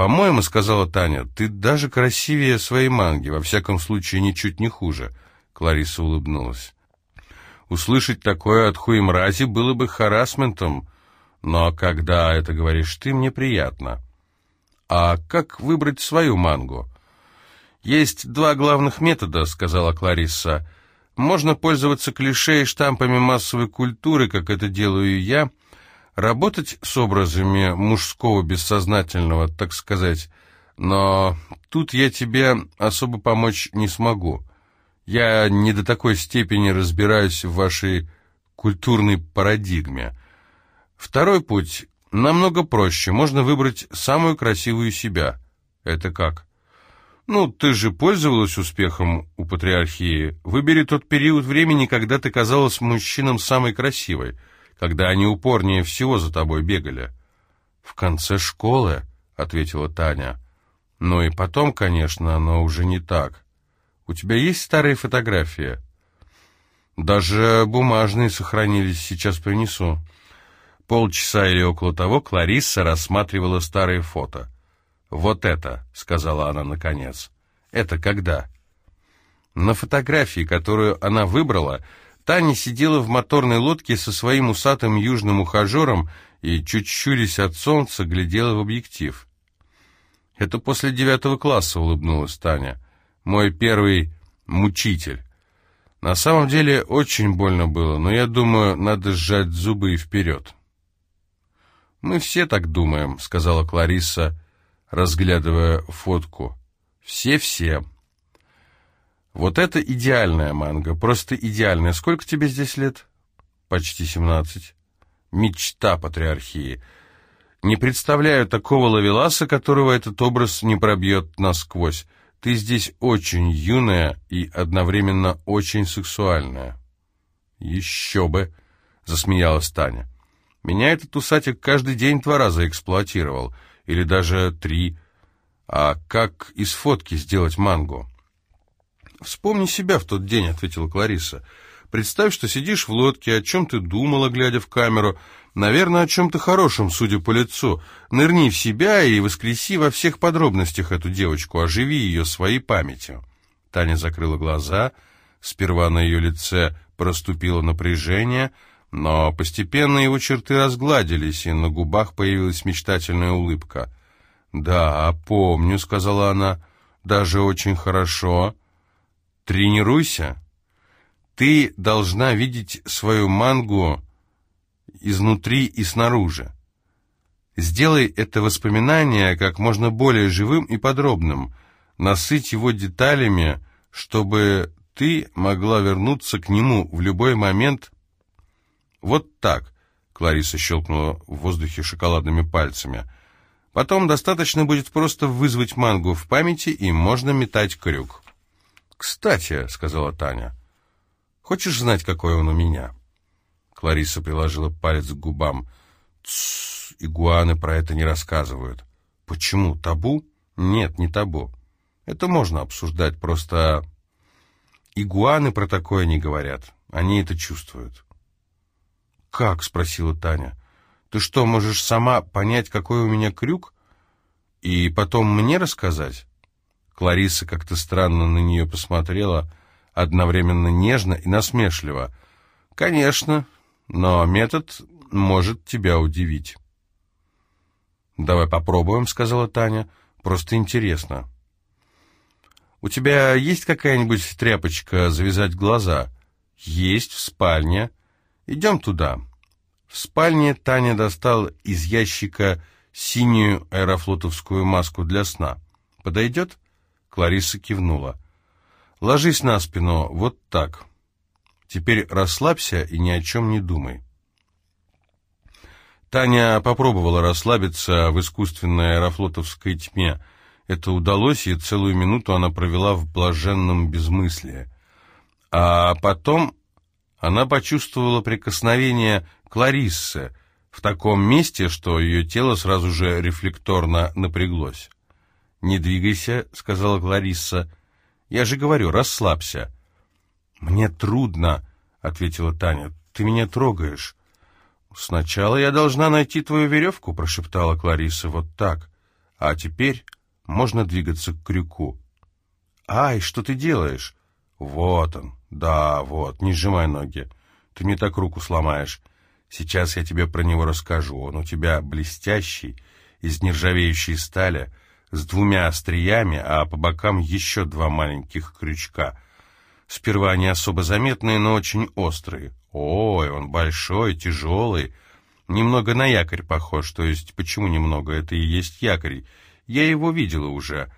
«По-моему, — сказала Таня, — ты даже красивее своей манги, во всяком случае, ничуть не хуже». Клариса улыбнулась. «Услышать такое от хуемрази было бы харасментом, но когда это говоришь ты, мне приятно». «А как выбрать свою мангу?» «Есть два главных метода», — сказала Кларисса. «Можно пользоваться клише и штампами массовой культуры, как это делаю я, работать с образами мужского бессознательного, так сказать, но тут я тебе особо помочь не смогу. Я не до такой степени разбираюсь в вашей культурной парадигме. Второй путь намного проще. Можно выбрать самую красивую себя. Это как? Ну, ты же пользовалась успехом у патриархии. Выбери тот период времени, когда ты казалась мужчинам самой красивой когда они упорнее всего за тобой бегали?» «В конце школы», — ответила Таня. «Ну и потом, конечно, но уже не так. У тебя есть старые фотографии?» «Даже бумажные сохранились, сейчас принесу». Полчаса или около того Кларисса рассматривала старые фото. «Вот это», — сказала она наконец. «Это когда?» На фотографии, которую она выбрала, Таня сидела в моторной лодке со своим усатым южным ухажером и, чуть щурясь от солнца, глядела в объектив. «Это после девятого класса», — улыбнулась Таня. «Мой первый мучитель. На самом деле очень больно было, но я думаю, надо сжать зубы и вперед». «Мы все так думаем», — сказала Кларисса, разглядывая фотку. «Все-все». Вот это идеальная манга, просто идеальная. Сколько тебе здесь лет? Почти семнадцать. Мечта патриархии. Не представляю такого лавеласа, которого этот образ не пробьет насквозь. Ты здесь очень юная и одновременно очень сексуальная. Еще бы, засмеялась Таня. Меня этот усатик каждый день два раза эксплуатировал, или даже три. А как из фотки сделать мангу? «Вспомни себя в тот день», — ответила Клариса. «Представь, что сидишь в лодке, о чем ты думала, глядя в камеру. Наверное, о чем-то хорошем, судя по лицу. Нырни в себя и воскреси во всех подробностях эту девочку, оживи ее своей памятью». Таня закрыла глаза. Сперва на ее лице проступило напряжение, но постепенно его черты разгладились, и на губах появилась мечтательная улыбка. «Да, помню», — сказала она, — «даже очень хорошо». Тренируйся. Ты должна видеть свою мангу изнутри и снаружи. Сделай это воспоминание как можно более живым и подробным. Насыть его деталями, чтобы ты могла вернуться к нему в любой момент. Вот так, Клариса щелкнула в воздухе шоколадными пальцами. Потом достаточно будет просто вызвать мангу в памяти, и можно метать крюк. «Кстати», — сказала Таня, — «хочешь знать, какой он у меня?» Клариса приложила палец к губам. «Тссс, игуаны про это не рассказывают». «Почему? Табу?» «Нет, не табу. Это можно обсуждать, просто игуаны про такое не говорят. Они это чувствуют». «Как?» — спросила Таня. «Ты что, можешь сама понять, какой у меня крюк? И потом мне рассказать?» Клариса как-то странно на нее посмотрела, одновременно нежно и насмешливо. «Конечно, но метод может тебя удивить». «Давай попробуем», — сказала Таня. «Просто интересно». «У тебя есть какая-нибудь тряпочка завязать глаза?» «Есть, в спальне. Идем туда». В спальне Таня достала из ящика синюю аэрофлотовскую маску для сна. «Подойдет?» Клариса кивнула. «Ложись на спину, вот так. Теперь расслабься и ни о чем не думай». Таня попробовала расслабиться в искусственной аэрофлотовской тьме. Это удалось, и целую минуту она провела в блаженном безмыслии. А потом она почувствовала прикосновение Клариссы в таком месте, что ее тело сразу же рефлекторно напряглось. «Не двигайся», — сказала Кларисса. «Я же говорю, расслабься». «Мне трудно», — ответила Таня. «Ты меня трогаешь». «Сначала я должна найти твою веревку», — прошептала Клариса. «Вот так. А теперь можно двигаться к крюку. «Ай, что ты делаешь?» «Вот он. Да, вот. Не сжимай ноги. Ты мне так руку сломаешь. Сейчас я тебе про него расскажу. Он у тебя блестящий, из нержавеющей стали, с двумя остриями, а по бокам еще два маленьких крючка. Сперва они особо заметные, но очень острые. Ой, он большой, тяжелый, немного на якорь похож. То есть, почему немного? Это и есть якорь. Я его видела уже.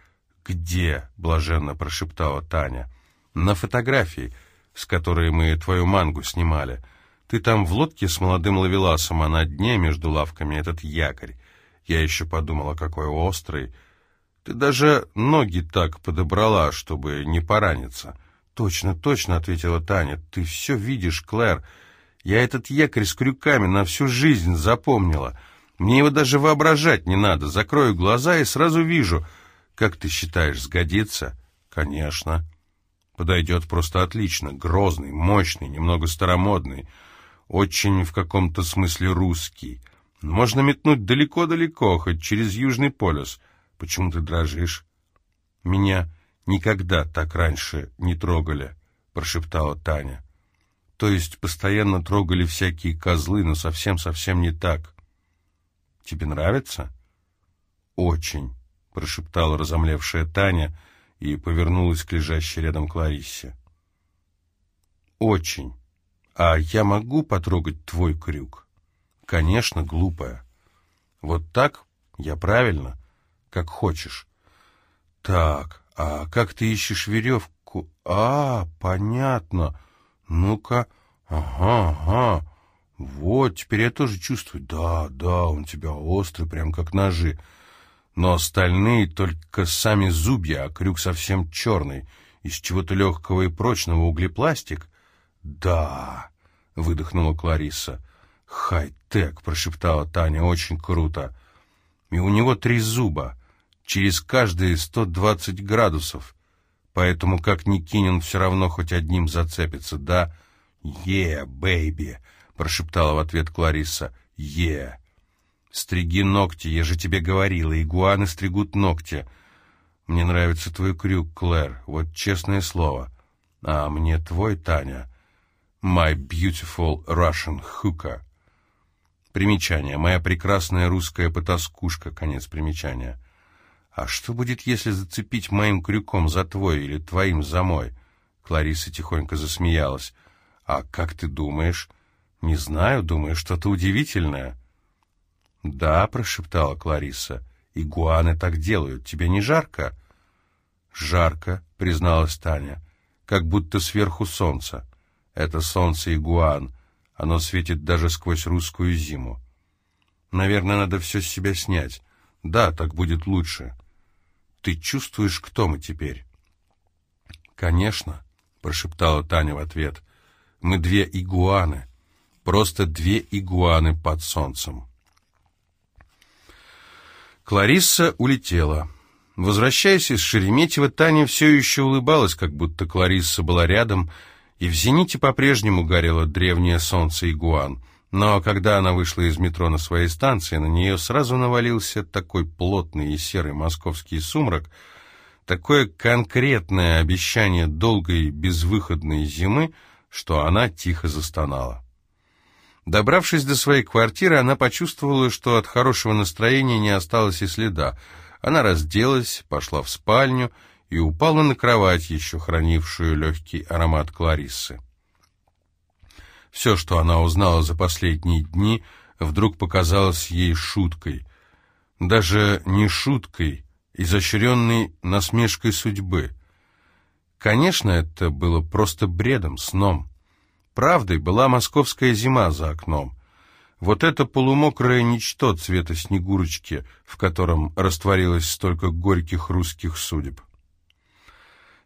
«Где?» — блаженно прошептала Таня. «На фотографии, с которой мы твою мангу снимали. Ты там в лодке с молодым лавеласом, а на дне между лавками этот якорь. Я еще подумала, какой острый. Ты даже ноги так подобрала, чтобы не пораниться». «Точно, точно», — ответила Таня. «Ты все видишь, Клэр. Я этот якорь с крюками на всю жизнь запомнила. Мне его даже воображать не надо. Закрою глаза и сразу вижу. Как ты считаешь, сгодится?» «Конечно». «Подойдет просто отлично. Грозный, мощный, немного старомодный. Очень в каком-то смысле русский. Можно метнуть далеко-далеко, хоть через Южный полюс. Почему ты дрожишь?» «Меня...» никогда так раньше не трогали», — прошептала Таня. «То есть постоянно трогали всякие козлы, но совсем-совсем не так». «Тебе нравится?» «Очень», — прошептала разомлевшая Таня и повернулась к лежащей рядом Клариссе. «Очень. А я могу потрогать твой крюк?» «Конечно, глупая. Вот так? Я правильно? Как хочешь». «Так, «А как ты ищешь веревку?» «А, понятно. Ну-ка, ага, ага. Вот, теперь я тоже чувствую. Да, да, он тебя острый, прям как ножи. Но остальные только сами зубья, а крюк совсем черный. Из чего-то легкого и прочного углепластик?» «Да», — выдохнула Клариса. «Хай-тек», — прошептала Таня, — «очень круто. И у него три зуба» через каждые 120 градусов. Поэтому, как ни кинь, он все равно хоть одним зацепится, да? «Yeah, baby!» — прошептала в ответ Клариса. «Yeah!» «Стриги ногти, я же тебе говорила, игуаны стригут ногти. Мне нравится твой крюк, Клэр, вот честное слово. А мне твой, Таня. My beautiful Russian hooker». Примечание. Моя прекрасная русская потаскушка. Конец примечания. «А что будет, если зацепить моим крюком за твой или твоим за мой?» Клариса тихонько засмеялась. «А как ты думаешь?» «Не знаю, думаю, что-то удивительное». «Да», — прошептала Клариса, — «игуаны так делают. Тебе не жарко?» «Жарко», — призналась Таня, — «как будто сверху солнце. Это солнце игуан. Оно светит даже сквозь русскую зиму. Наверное, надо все с себя снять. Да, так будет лучше». Ты чувствуешь, кто мы теперь?» «Конечно», — прошептала Таня в ответ. «Мы две игуаны. Просто две игуаны под солнцем». Кларисса улетела. Возвращаясь из Шереметьево, Таня все еще улыбалась, как будто Кларисса была рядом, и в зените по-прежнему горело древнее солнце игуан — но когда она вышла из метро на своей станции, на нее сразу навалился такой плотный и серый московский сумрак, такое конкретное обещание долгой безвыходной зимы, что она тихо застонала. Добравшись до своей квартиры, она почувствовала, что от хорошего настроения не осталось и следа. Она разделась, пошла в спальню и упала на кровать, еще хранившую легкий аромат Клариссы. Все, что она узнала за последние дни, вдруг показалось ей шуткой. Даже не шуткой, изощренной насмешкой судьбы. Конечно, это было просто бредом, сном. Правдой была московская зима за окном. Вот это полумокрое ничто цвета снегурочки, в котором растворилось столько горьких русских судеб.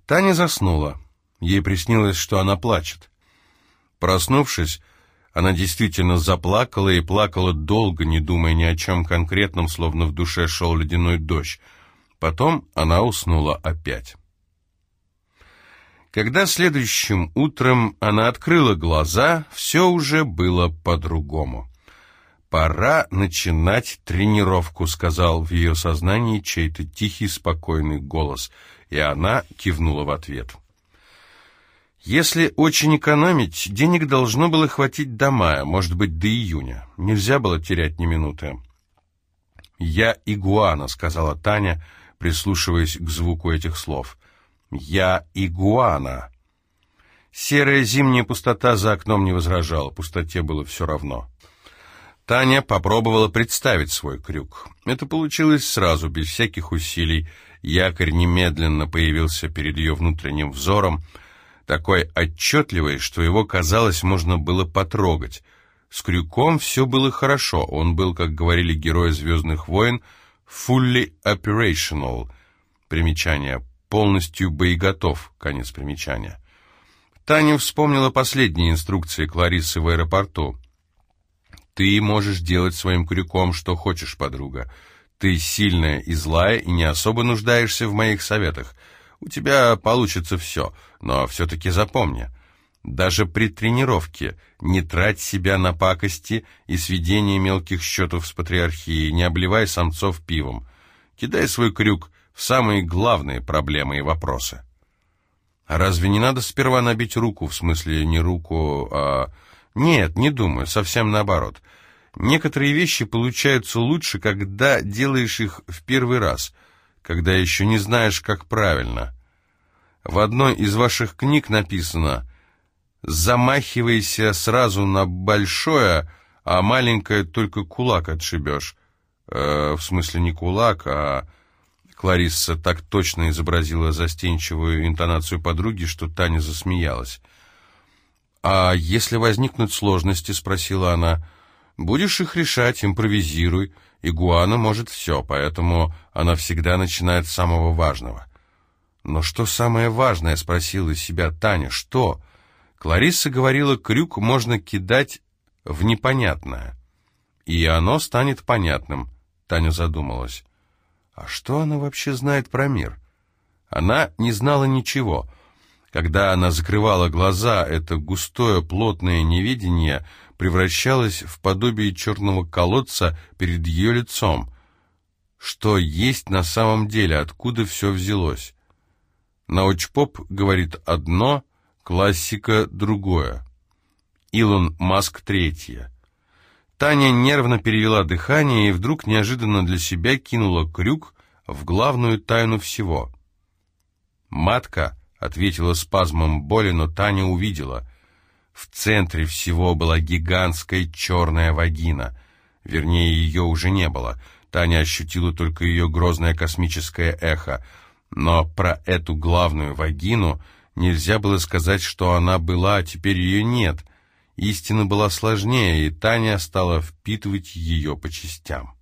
Таня заснула. Ей приснилось, что она плачет. Проснувшись, она действительно заплакала и плакала долго, не думая ни о чем конкретном, словно в душе шел ледяной дождь. Потом она уснула опять. Когда следующим утром она открыла глаза, все уже было по-другому. «Пора начинать тренировку», — сказал в ее сознании чей-то тихий, спокойный голос, и она кивнула в ответ. Если очень экономить, денег должно было хватить до мая, может быть, до июня. Нельзя было терять ни минуты. «Я игуана», — сказала Таня, прислушиваясь к звуку этих слов. «Я игуана». Серая зимняя пустота за окном не возражала, пустоте было все равно. Таня попробовала представить свой крюк. Это получилось сразу, без всяких усилий. Якорь немедленно появился перед ее внутренним взором, такой отчетливый, что его, казалось, можно было потрогать. С крюком все было хорошо, он был, как говорили герои «Звездных войн», «fully operational». Примечание «полностью боеготов», конец примечания. Таня вспомнила последние инструкции Кларисы в аэропорту. Ты можешь делать своим крюком, что хочешь, подруга. Ты сильная и злая, и не особо нуждаешься в моих советах. У тебя получится все, но все-таки запомни. Даже при тренировке не трать себя на пакости и сведение мелких счетов с патриархией, не обливай самцов пивом. Кидай свой крюк в самые главные проблемы и вопросы. А разве не надо сперва набить руку, в смысле не руку, а нет, не думаю, совсем наоборот. Некоторые вещи получаются лучше, когда делаешь их в первый раз, когда еще не знаешь, как правильно. В одной из ваших книг написано «Замахивайся сразу на большое, а маленькое только кулак отшибешь». Э, в смысле не кулак, а... Кларисса так точно изобразила застенчивую интонацию подруги, что Таня засмеялась. «А если возникнут сложности?» — спросила она. «Будешь их решать, импровизируй. Игуана может все, поэтому она всегда начинает с самого важного». «Но что самое важное?» — спросила себя Таня. «Что?» Кларисса говорила, крюк можно кидать в непонятное. И оно станет понятным. Таня задумалась. А что она вообще знает про мир? Она не знала ничего. Когда она закрывала глаза, это густое, плотное невидение превращалось в подобие черного колодца перед ее лицом. Что есть на самом деле, откуда все взялось? Научпоп говорит одно, классика другое. Илон Маск третье. Таня нервно перевела дыхание и вдруг неожиданно для себя кинула крюк в главную тайну всего. Матка ответила спазмом боли, но Таня увидела. В центре всего была гигантская черная вагина. Вернее, ее уже не было. Таня ощутила только ее грозное космическое эхо. Но про эту главную вагину нельзя было сказать, что она была, а теперь ее нет. Истина была сложнее, и Таня стала впитывать ее по частям.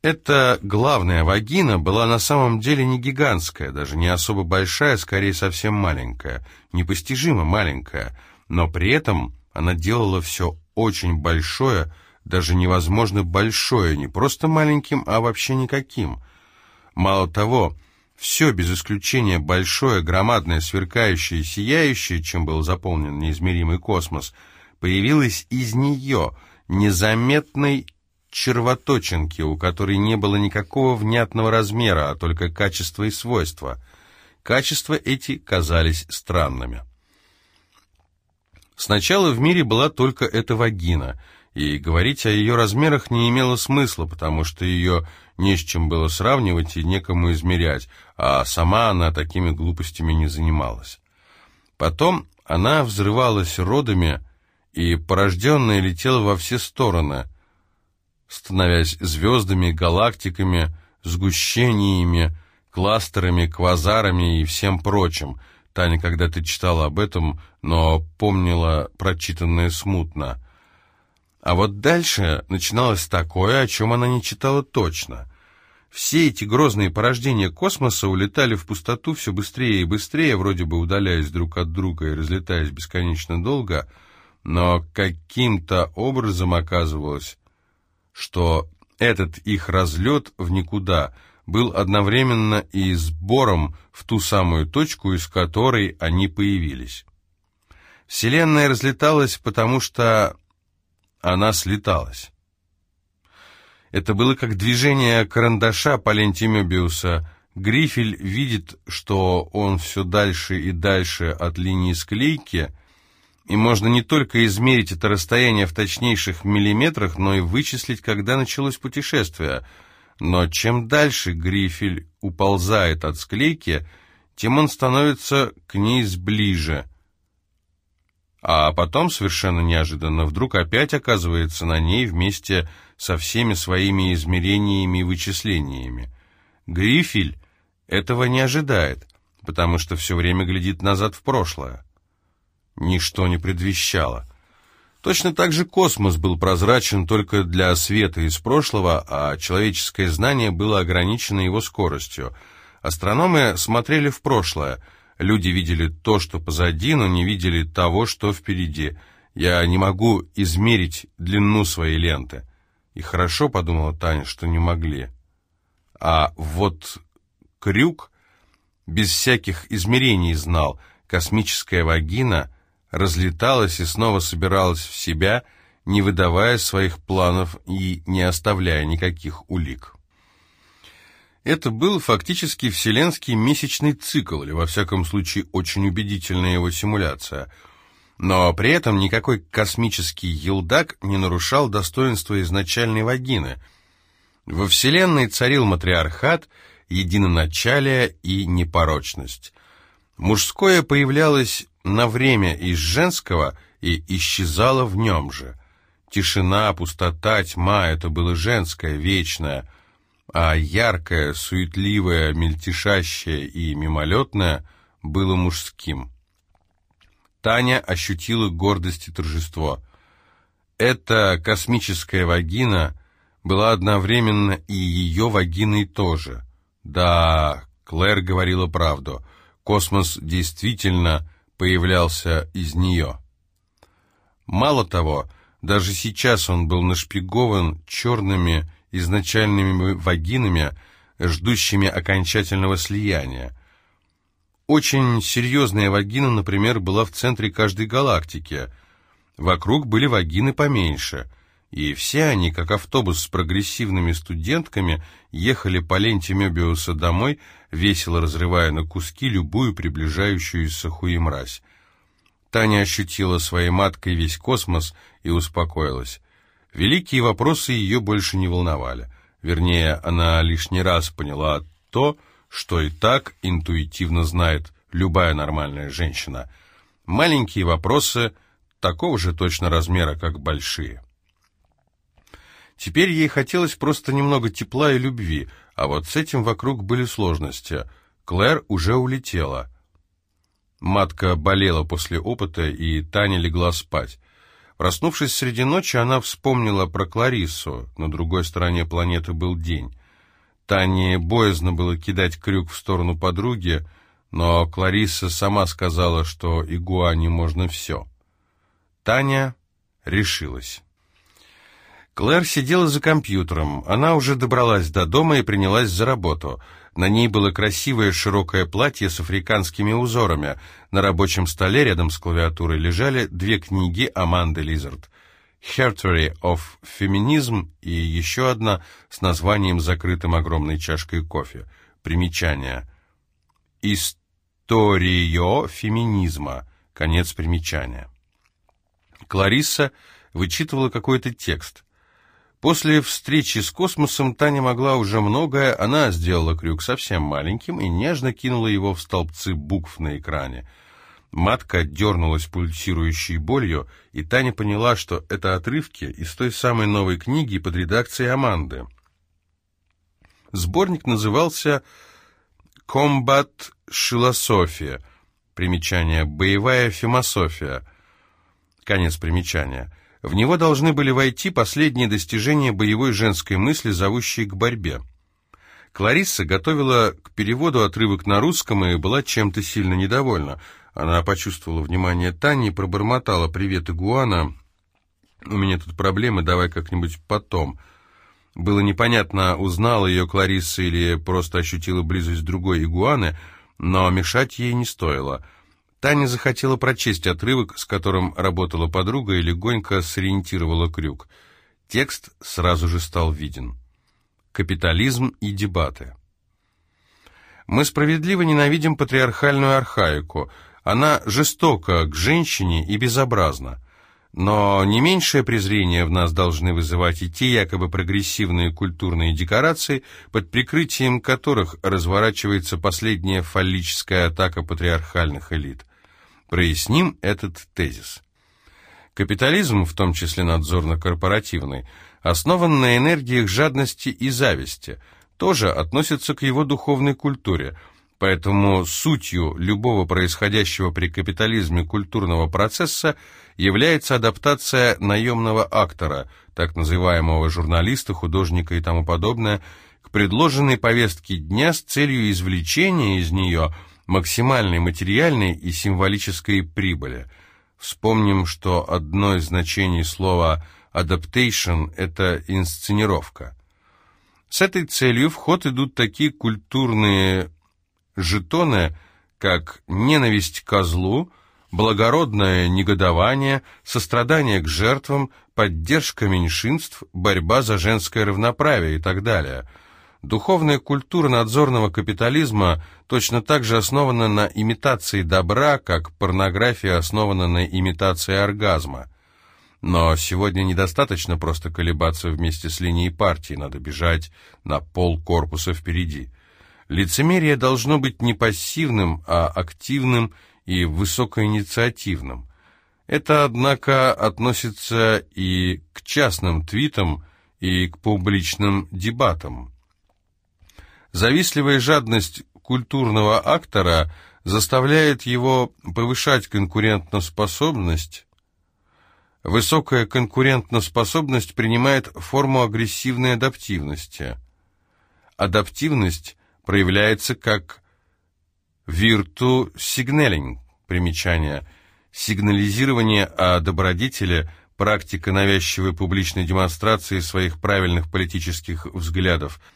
Эта главная вагина была на самом деле не гигантская, даже не особо большая, скорее совсем маленькая, непостижимо маленькая, но при этом она делала все очень большое, даже невозможно большое, не просто маленьким, а вообще никаким. Мало того, все без исключения большое, громадное, сверкающее, сияющее, чем был заполнен неизмеримый космос, появилось из нее, незаметной червоточинки, у которой не было никакого внятного размера, а только качества и свойства. Качества эти казались странными. Сначала в мире была только эта вагина, и говорить о ее размерах не имело смысла, потому что ее не с чем было сравнивать и некому измерять, а сама она такими глупостями не занималась. Потом она взрывалась родами, и порожденная летела во все стороны – становясь звездами, галактиками, сгущениями, кластерами, квазарами и всем прочим. Таня когда-то читала об этом, но помнила прочитанное смутно. А вот дальше начиналось такое, о чем она не читала точно. Все эти грозные порождения космоса улетали в пустоту все быстрее и быстрее, вроде бы удаляясь друг от друга и разлетаясь бесконечно долго, но каким-то образом оказывалось, что этот их разлет в никуда был одновременно и сбором в ту самую точку, из которой они появились. Вселенная разлеталась, потому что она слеталась. Это было как движение карандаша по ленте Мёбиуса. Грифель видит, что он все дальше и дальше от линии склейки, и можно не только измерить это расстояние в точнейших миллиметрах, но и вычислить, когда началось путешествие. Но чем дальше Грифель уползает от склейки, тем он становится к ней сближе. А потом, совершенно неожиданно, вдруг опять оказывается на ней вместе со всеми своими измерениями и вычислениями. Грифель этого не ожидает, потому что все время глядит назад в прошлое. Ничто не предвещало. Точно так же космос был прозрачен только для света из прошлого, а человеческое знание было ограничено его скоростью. Астрономы смотрели в прошлое. Люди видели то, что позади, но не видели того, что впереди. Я не могу измерить длину своей ленты. И хорошо, подумала Таня, что не могли. А вот крюк без всяких измерений знал. Космическая вагина разлеталась и снова собиралась в себя, не выдавая своих планов и не оставляя никаких улик. Это был фактически вселенский месячный цикл, или во всяком случае очень убедительная его симуляция – но при этом никакой космический елдак не нарушал достоинства изначальной вагины. Во Вселенной царил матриархат, единоначалие и непорочность. Мужское появлялось на время из женского и исчезало в нем же. Тишина, пустота, тьма — это было женское, вечное, а яркое, суетливое, мельтешащее и мимолетное было мужским. Таня ощутила гордость и торжество. Эта космическая вагина была одновременно и ее вагиной тоже. Да, Клэр говорила правду. Космос действительно появлялся из нее. Мало того, даже сейчас он был нашпигован черными изначальными вагинами, ждущими окончательного слияния. Очень серьезная вагина, например, была в центре каждой галактики. Вокруг были вагины поменьше. И все они, как автобус с прогрессивными студентками, ехали по ленте Мёбиуса домой, весело разрывая на куски любую приближающуюся хуемразь. Таня ощутила своей маткой весь космос и успокоилась. Великие вопросы ее больше не волновали. Вернее, она лишний раз поняла то, что и так интуитивно знает любая нормальная женщина. Маленькие вопросы такого же точно размера, как большие. Теперь ей хотелось просто немного тепла и любви, а вот с этим вокруг были сложности. Клэр уже улетела. Матка болела после опыта, и Таня легла спать. Проснувшись среди ночи, она вспомнила про Клариссу. На другой стороне планеты был день. Тане боязно было кидать крюк в сторону подруги, но Клариса сама сказала, что игуане можно все. Таня решилась. Клэр сидела за компьютером. Она уже добралась до дома и принялась за работу. На ней было красивое широкое платье с африканскими узорами. На рабочем столе рядом с клавиатурой лежали две книги Аманды Лизард. Herstory of Feminism и еще одна с названием, закрытым огромной чашкой кофе. Примечание. Историо феминизма. Конец примечания. Кларисса вычитывала какой-то текст. После встречи с космосом Таня могла уже многое, она сделала крюк совсем маленьким и нежно кинула его в столбцы букв на экране. Матка дернулась пульсирующей болью, и Таня поняла, что это отрывки из той самой новой книги под редакцией Аманды. Сборник назывался «Комбат Шилософия», примечание «Боевая философия», конец примечания. В него должны были войти последние достижения боевой женской мысли, зовущей к борьбе. Кларисса готовила к переводу отрывок на русском и была чем-то сильно недовольна – она почувствовала внимание Тани и пробормотала «Привет, Игуана. У меня тут проблемы, давай как-нибудь потом». Было непонятно, узнала ее Кларисса или просто ощутила близость другой игуаны, но мешать ей не стоило. Таня захотела прочесть отрывок, с которым работала подруга, и легонько сориентировала крюк. Текст сразу же стал виден. Капитализм и дебаты. Мы справедливо ненавидим патриархальную архаику. Она жестока к женщине и безобразна. Но не меньшее презрение в нас должны вызывать и те якобы прогрессивные культурные декорации, под прикрытием которых разворачивается последняя фаллическая атака патриархальных элит. Проясним этот тезис. Капитализм, в том числе надзорно-корпоративный, основан на энергиях жадности и зависти, тоже относится к его духовной культуре, поэтому сутью любого происходящего при капитализме культурного процесса является адаптация наемного актора, так называемого журналиста, художника и тому подобное, к предложенной повестке дня с целью извлечения из нее – максимальной материальной и символической прибыли. Вспомним, что одно из значений слова «adaptation» — это инсценировка. С этой целью в ход идут такие культурные жетоны, как ненависть к козлу, благородное негодование, сострадание к жертвам, поддержка меньшинств, борьба за женское равноправие и так далее – Духовная культура надзорного капитализма точно так же основана на имитации добра, как порнография основана на имитации оргазма. Но сегодня недостаточно просто колебаться вместе с линией партии, надо бежать на пол корпуса впереди. Лицемерие должно быть не пассивным, а активным и высокоинициативным. Это, однако, относится и к частным твитам, и к публичным дебатам. Завистливая жадность культурного актора заставляет его повышать конкурентоспособность. Высокая конкурентоспособность принимает форму агрессивной адаптивности. Адаптивность проявляется как virtu signaling, примечание, сигнализирование о добродетели, практика навязчивой публичной демонстрации своих правильных политических взглядов –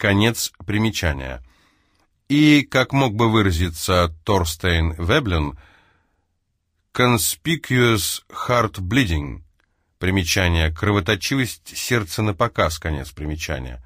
Конец примечания. И, как мог бы выразиться Торстейн Веблен, «conspicuous heart bleeding» примечание, кровоточивость сердца на показ, конец примечания.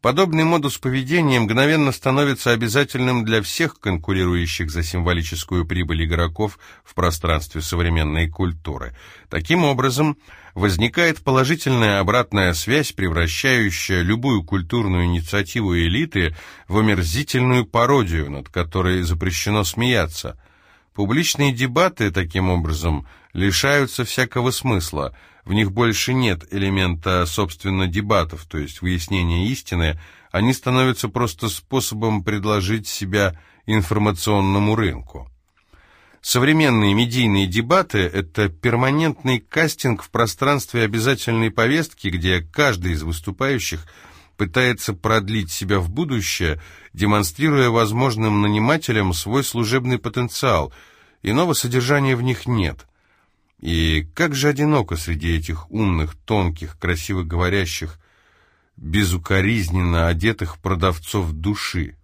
Подобный модус поведения мгновенно становится обязательным для всех конкурирующих за символическую прибыль игроков в пространстве современной культуры. Таким образом, возникает положительная обратная связь, превращающая любую культурную инициативу элиты в омерзительную пародию, над которой запрещено смеяться. Публичные дебаты, таким образом, лишаются всякого смысла – в них больше нет элемента, собственно, дебатов, то есть выяснения истины, они становятся просто способом предложить себя информационному рынку. Современные медийные дебаты – это перманентный кастинг в пространстве обязательной повестки, где каждый из выступающих пытается продлить себя в будущее, демонстрируя возможным нанимателям свой служебный потенциал. Иного содержания в них нет – и как же одиноко среди этих умных, тонких, красиво говорящих, безукоризненно одетых продавцов души.